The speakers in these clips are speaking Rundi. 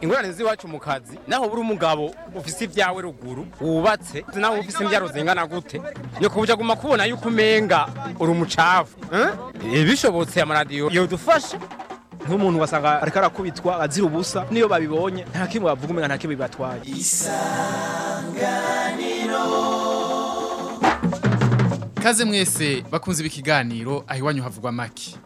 Ingorane z'iwacu mu kazi naho buri umugabo ufise ibyawe ruguru wubatse naho ufise imbyaro zingana gute nyoko ujya guma kubona yuko umenga uri umucafu eh? Eh, bishobotse amaradiyo yodufashe nk'umuntu wasanga ariko arakubitwa azira ubusa niyo babibonye nta kimwe bavuga umenga nta kimwe bibatwaye kaze mwese bakunze ibi kiganiro aho iwanyu havugwa make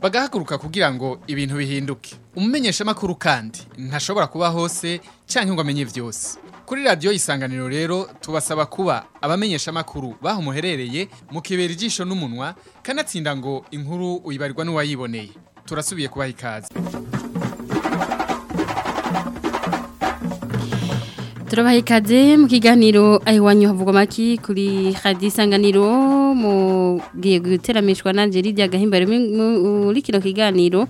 bagahaguruka kugira ngo ibintu bihinduke umumenyesha makuru kandi ntashobora kuba hose canke ngo amenye vyose kuri radiyo isanganiro rero tubasaba kuba abamenyesha amakuru baho muherereye mukibera ijisho n'umunwa kanatsinda ngo inkuru uyibarirwa n'uwayiboneye turasubiye kubaha ikaze turabaha ikaze mu kiganiro ayiwanyu havugwa make kuri hadi isanganiro mugiye guteramishwa nanjye rirya gahimbare muri kino kiganiro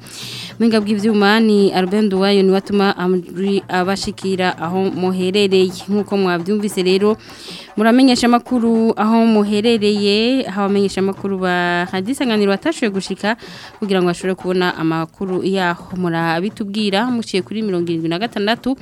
mpinga bw'ibyuma ni arubendu wayo niwe atuma abashikira aho muherereye nk'uko mwabyumvise rero muramenyesha amakuru aho muherereye aho abamenyesha amakuru bahadisanganiro batashoboye gushika kugira ngo bashobore kubona amakuru yaho murabitubwira muciye kuri mirongo irindwi na gatandatu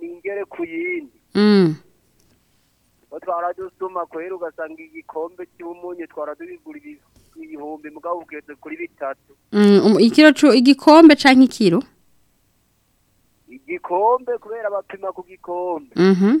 ningere ku yindi mm. twara dusuma ugasanga igikombe cy'umunyu twara tubigura ibihumbi mugabo ugeze kuri bitatu mm, um, igikombe cyangwa ikiro igikombe kubera bapima ku gikombe mm-hm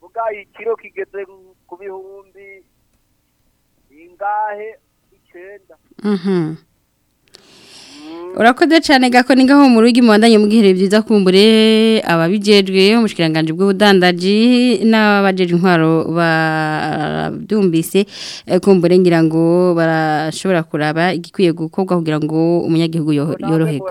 buga ikiro kigeze ku ingahe 9 mhm urakoze cyane gakoni ngaho mu rugo imubandanye mubwiherero byiza kumbure ababijejwe umushikiranganji bw'ubudandaji n'abajeje intwaro badumbise eh, kumbure ngira ngo barashobora kuraba igikwiye gukorwa kugira ngo umunyagihugu yoroherwe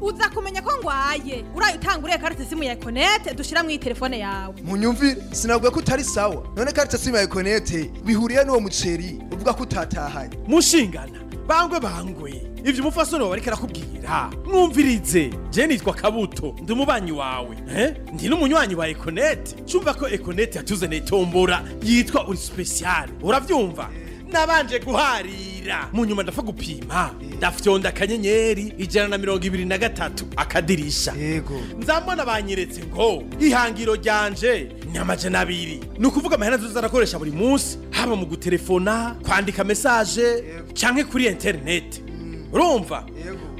uza kumenya ko ngwaye uraye utanguriye karite simu ya ekonete dushyira mu telefone yawe munyumvire sinavuga ko utari sawa none karite simu ya ekonete bihuriye n'uwo muceri uvuga ko utatahanye mushingana bangwe bangoye ibyo umufasoni wawe ariko arakubwira mwumvirize jya nitwa kabuto ndi umubanyi wawe eh? ndi n'umunywanyi wa ekonete cyumva ko ekonete yatuzaniye tombora yitwa uri sipesiyare urabyumva nabanje guharira mu nyuma ndapfa gupima ndafyonda akanyenyeri ijana na mirongo ibiri na gatatu akadirisha nzambona banyeretse ngo ihangiro ryanje ni amajana abiri ni ukuvuga amahera nziza arakoresha buri munsi haba mu gutelefona kwandika mesaje cyangwa kuri interineti urumva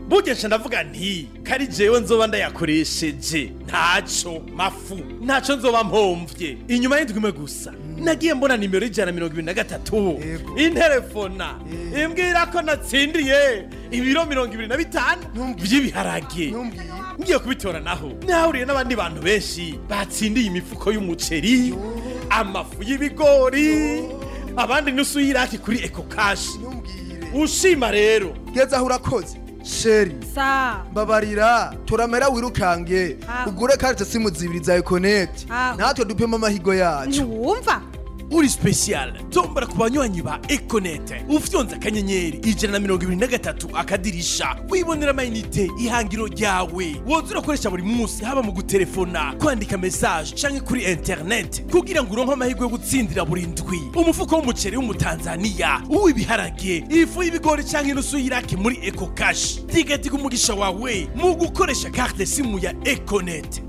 bugeje ndavuga nti kari jewe nzoba ndayakoresheje ntacyo mafu ntacyo nzoba mpomvye inyuma y'indwi imwe gusa mm. nagiye mbona nimero y'ijana mirongo ibiri na gatatu interefona imbwira ko natsindiye ibiro mirongo ibiri na bitanu by'ibiharage ngiye kubitora naho nahuriye n'abandi bantu benshi batsindiye imifuko y'umuceri amafu y'ibigori abandi nusu y'iraki kuri eko kashi ushima rero aho urakoze sheri mbabarira turamera wirukange ugure karite simu zibiri za ekoneti natwe dupima amahigo yacu ntiwumva uri special tombora ku banywanyi ba ekonete ufyonza akanyenyeri ijana na mirongo ibiri na gatatu akadirisha wibonera amayinite ihangiro ryawe woza urakoresha buri munsi haba mu gutelefona kwandika mesaje canke kuri interinete kugira ngo uronke amahirwe yo gutsindira buri ndwi umufuko w'umuceri w'umutanzaniya uw'ibiharage ifu y'ibigori canke inusu y'iraki muri ekokashi digadiga umugisha wawe mu gukoresha karte simu ya ekonete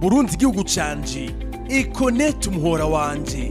burundi igihugu canje ekonete umuhora wanjye.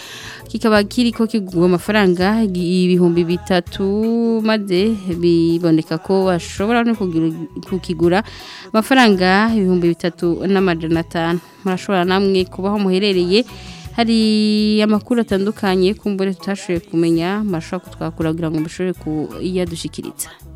kikaba kiriko kigurwa amafaranga ibihumbi bitatu maze biboneka ko bashobora no kukigura amafaranga ibihumbi bitatu n'amajana atanu murashobora namwe kubaho muherereye hari amakuru atandukanye ku kumbure tutashoboye kumenya murashobora kutwakura kugira ngo mushobore kuyadushikiriza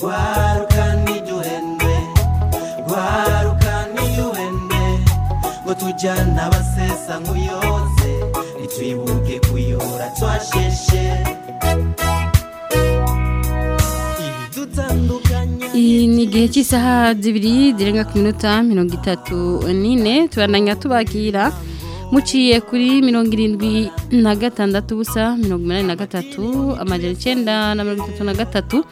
rwaruka n'iduhene rwaruka n'iduhene ngo tujyane abasesa nk'uyoze ntitwibuke kuyora twasheshe iyi ni igihe cy'isaha zibiri zirenga ku minota mirongo itatu n'ine turandanya tubagira, muciye kuri mirongo irindwi na gatandatu ubusa mirongo inani na gatatu amajana icyenda na mirongo itatu na gatatu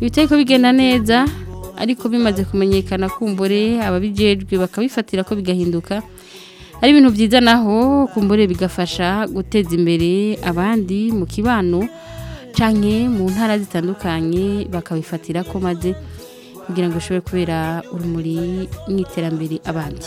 ibitari ko bigenda neza ariko bimaze kumenyekana kumbure ababijejwe bakabifatira ko bigahinduka ari ibintu byiza naho kumbure bigafasha guteza imbere abandi mu kibano canke mu ntara zitandukanye bakabifatira ko maze kugira ngo ushobore kubera urumuri mu iterambere abandi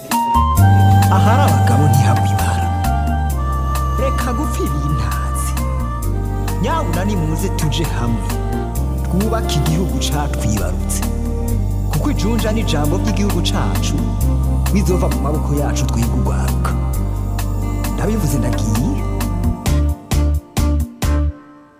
ahari abagabo ntihabwibara reka gupfirira nyabuna nimuze tuje hamwe twubake igihugu catwibarutse kuko ijunja n'ijambo ry'igihugu cacu bizova mu maboko yacu twiga ndabivuze ndagiye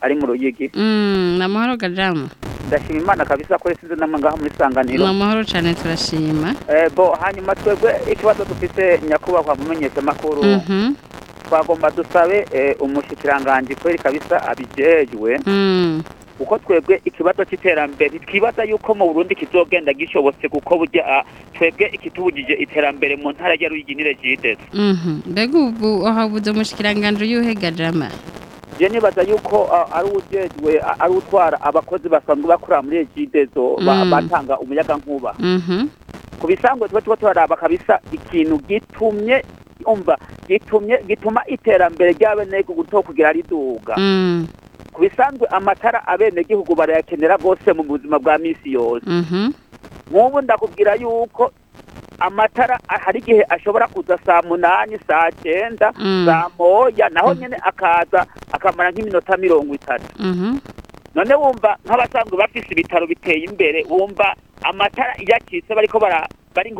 ari mu ruyigi mm, ni amahoro gajama ndashima imana kabisa ko yasize namwe ngaho muri isanganiro ni amahoro cyane turashima eh, bo hanyuma twebwe ikibazo dufite nyakubahwa mumenyeshamakuru mm-hmm. twagomba dusabe eh, umushyikiranganji kubera kabisa abijejwe mm. kuko twebwe ikibazo cy'iterambere twibaza yuko mu burundi kizogenda gishobotse kuko burya ah, twebwe ikitubugije iterambere mu ntara ya ruyigirire jidesi mhm. mbega ubu ahabuze umushikiranganji y'uhegarira amara nibaza yuko ah, ari ujejwe ah, ari utwara abakozi basanzwe bakora muri ejidezo oh, mhm. batanga umuyaga nkuba mhm. ku bisangwe tuba tuba turaraba kabisa ikintu gitumye umva gituma iterambere ry'abenegihugu guto kugira riduga mm. ku bisanzwe amatara abenegihugu barayakenera bose mu buzima bwa minsi yose mm-hmm. nk'ubu ndakubwira yuko amatara hari igihe ashobora kuza saa munani saa cyenda mm. saa moya naho mm. nyine akaza akamara nk'iminota mirongo itatu mm-hmm. none wumva nk'abasanzwe bafite ibitaro biteye imbere wumva amatara iyacitse bariko bara bari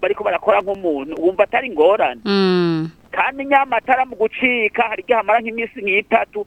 bariko barakora nk'umuntu wumva atari ingorane mm. kandi nyamatara mu gucika hari igihe amara nk'iminsi nk'itatu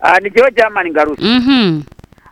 aha ni jya jamani ngarutse mhm.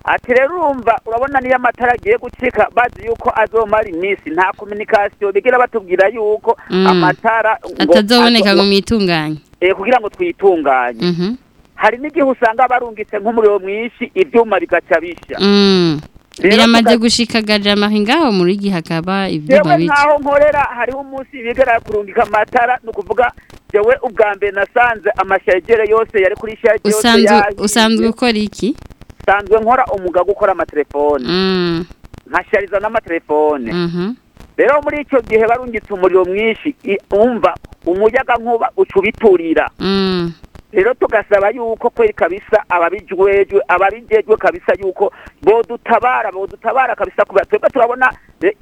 ati rero urumva urabona niyo amatara agiye gucika bazi yuko azomara iminsi nta kominikasiyo bigira batubwira yuko mm. amatara atazoboneka mu mwitunganye eh, kugira ngo twitunganye mhm. hari n'igihe usanga barungitse nk'umuriro mwinshi ibyuma bigaca bishya mm. biramaze gushikarira amahingaho muri gihakaba ibyuma bice nkaho nkorera hariho umunsi bigara kurungika amatara ni ukuvuga yewe ubwa mbere nasanze amashagere yose yari kuri shagere yose usanzwe ukora iki usanzwe nkora umwuga wo gukora amatelefone mm. nkashariza n'amatelefone mm-hmm. rero muri icyo gihe barungitse umuriro mwinshi wumva umuyaga nkuba ucubiturira mm. rero tugasaba yuko kweri kabisa ababijwejwe ababijejwe kabisa yuko bodutabara bodutabara kabisa kubera twebwe turabona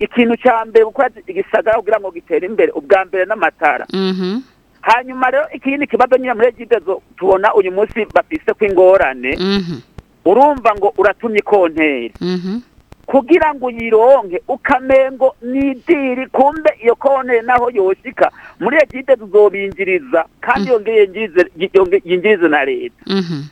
ikintu cya mbere gukora igisagara kugira ngo gitere imbere ubwa mbere n'amatara mhm. hanyuma rero ikindi kibazo nyine muri egidezo tubona uyu munsi bafise kw'ingorane mhm. urumva ngo uratumye konteri mhm. kugira ngo uyironke ukamengo nidiri kumbe iyo kone naho yoshika muri egide tuzobinjiriza kandi mm. yinjirize na leta mm-hmm.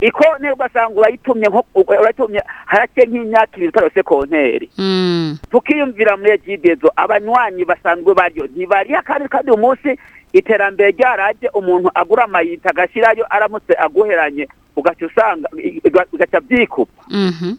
ikone ugasanga urayitumye urayitumye harake nk'imyaka ibiri utarose konteri mm. tukiyumvira muri egidezo abanywanyi basanzwe baryo ntibariha kandi kandi umunsi iterambere ryaraje umuntu agura amayita agashyirayo aramutse aguheranye ugaca usanga bigaca byikupa mm-hmm.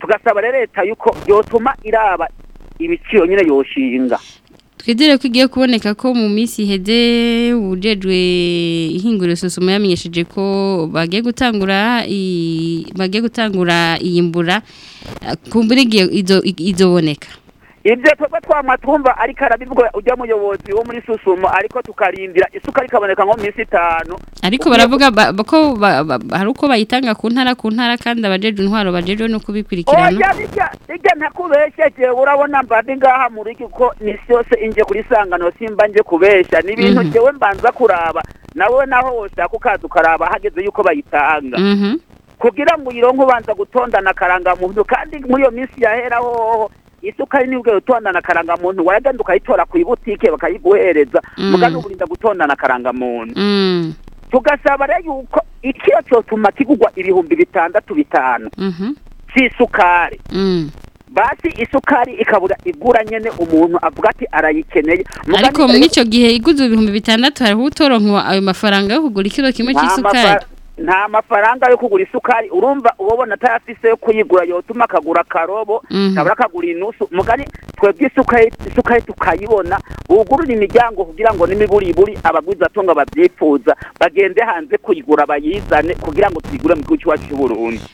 tugasaba rero leta yuko yotuma iraba ibiciro nyine yoshinga twizere ko kuboneka ko mu minsi ihede ubujejwe ihinguriro sosoma yamenyesheje ko bagiye gutangura bagiye gutangura iyi mbura kumbura igiye izoboneka ibyo twebwe twamwa twumva ariko arabibwo ujya muyobozi wo muri susumo ariko tukarindira isuka rikaboneka nko mu minsi itanu ariko baravuga ko hari uko bayitanga ku ntara ku ntara kandi abajeje intwaro bajeje no kubikurikirana oya bijya bijya ntakubesheje urabona mbandi ngaha muri kuko misi yose inje kuri sangano simba nje kubeshya ni ibintu mhm. jewe mbanza kuraba nawe naho woshaka ukaza ukaraba hageze yuko bayitanga mhm. kugira ngo uyironke ubanza gutondana akarangamuntu kandi muri iyo minsi yahera isukari nibwo utondana akarangamuntu wayagenda ukayitora ku ibutike bakayiguhereza mm. mugana uburinda gutondana akarangamuntu mm. tugasaba rero yuko ikiro cyotuma kigugwa ibihumbi bitandatu bitanu mm-hmm. cy'isukari mm. basi isukari ikabura igura nyene umuntu avuga ati arayikeneye ariko muri icyo gihe iguze ibihumbi bitandatu hariho utoronka ayo mafaranga yo kugura ikiro kimwe cy'isukari nta mafaranga yo kugura isukari urumva uwo ubona atayafise yo kuyigura yotuma akagura akarobo ntabura mhm. akagura inusu mugari twebwe isukari tukayibona wugurura imiryango kugira ngo n'imiburiburi abagwiza atunga babyifuza bagende hanze kuyigura bayizane kugira ngo tuyigure mu gihugu cyacu cy'u Burundi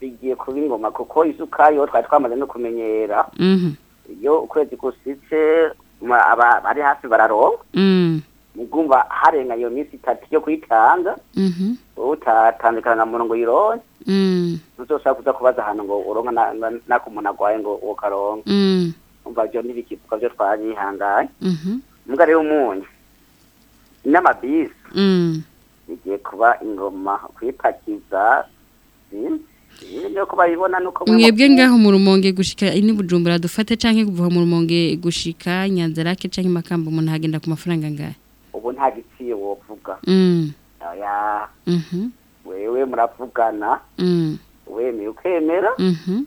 bigiye kuba ingoma kuko isuka yo twari twamaze no kumenyera mhm. iyo ukwezi gusitse ari hafi bararonga mm. nigumva harenga iyo minsi itatu yo kuyitanga mhm. utatandukana na muntu ngo uyironke ntuzosaba mm. kuza kubaza ahantu ngo uronka nako umuntu agwaye ngo uwo mm. umva byo n'ibikivuga byo twabihanganye mhm. mbwa rero umunyu n'amabisi mm. bigiye kuba ingoma kuyipakiza mwebwe ngaho mu rumonge gushika ini bujumbura dufate canke kuva mu rumonge gushika nyanza rake canke makambo umuntu hagenda ku mafaranga ngahe ubu nta giciye wovuga mm. mm-hmm. wewe muravugana mm. wemeye ukemera mm-hmm.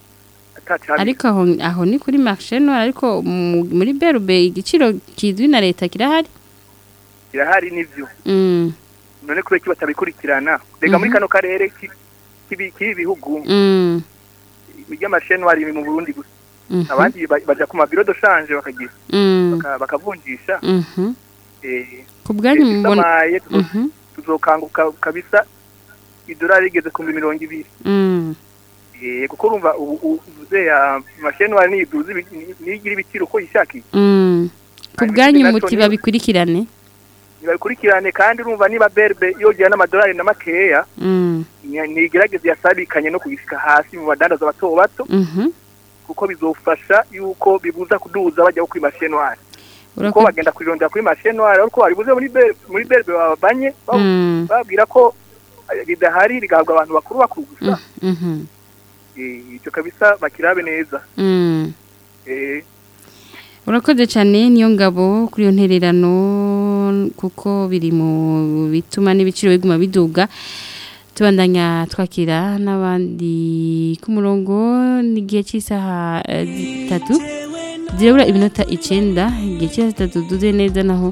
ariko aho aho ni kuri makisheni ariko muri berube igiciro kizwi na leta kirahari kirahari nibyo mm. none kubera ko batabikurikirana reka muri mhm. kano karere k'ibi bihugu mm. iby'amasheni ari mu burundi gusa mhm. abandi bajya ku mabiro doshanje bakagira mm. bakavunjisha eh, ku bwanyu eh, mubona tuzokanguka kabisa idolari igeze ku mirongo ibiri mm. eh, kuko urumva ubu ziriya mashini wari niduze ibiciro uko yishakiye mm. ku bwanyu muti babikurikirane ntibabikurikirane kandi urumva niba berbe yogera n'amadolari na makeya mm. ntigerageze yasabikanye no kuyishyika hasi mu badandaza bato bato mm-hmm. kuko bizofasha yuko bibuza kuduza bajya ku imashenwari kuko bagenda kurirondera kuri mashenwari ariko baribuze muri berbe babanye babwira ko ridahari rigahabwa abantu bakuru bakuru gusa mm, mm-hmm. eh, ibyo kabisa bakirabe neza mm. eh. urakoze cyane niyo ngabo kuri iyo ntererano kuko biri mu bituma n'ibiciro biguma biduga tubandanya twakira n'abandi ku murongo n'igihe cy'isaha eh, itatu zirabura iminota icyenda igihe cy'isaha itatu duze neza naho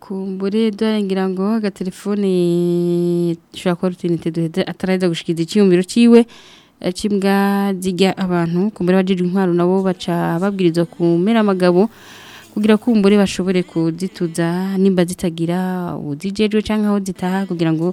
kumbure dore ngo agatelefone dushobora kuba rutinite duhede ataraheza gushikiriza icyiyumviro cyiwe eh, cy'imbwa zijya abantu kumbure abajije intwaro nabo baca babwiriza kumera amagabo kugira kumbure bashobore kuzituza nimba zitagira udijejwe cyangwa aho zitaha kugira ngo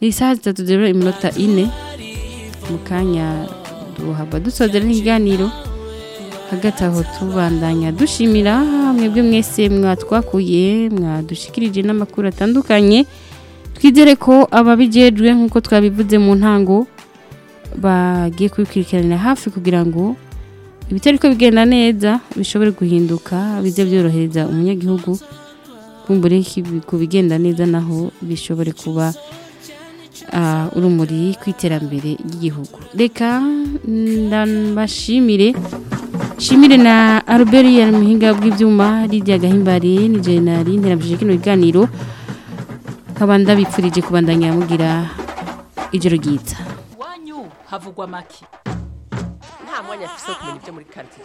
ni isaha zitatu zero iminota ine mu kanya duhava dusozera n'ibiganiro hagati aho tubandanya dushimira mwebwe mwese mwatwakuye mwadushikirije n'amakuru atandukanye twizere ko ababigejwe nk'uko twabivuze mu ntango bagiye kubikurikiranira hafi kugira ngo ibitari ko bigenda neza bishobore guhinduka bijye byorohereza umunyagihugu kumbure ku bigenda neza naho bishobore kuba urumuri ku iterambere ry'igihugu reka ndabashimire nshimire na albert yari muhinga bw'ibyuma lidia gahimbare ni jenali nterabije kino biganiro kabanda bipfurije kubandanya mugira ijoro ryitsa wanyu havugwa make nta mwanya afise kumenya muri quartier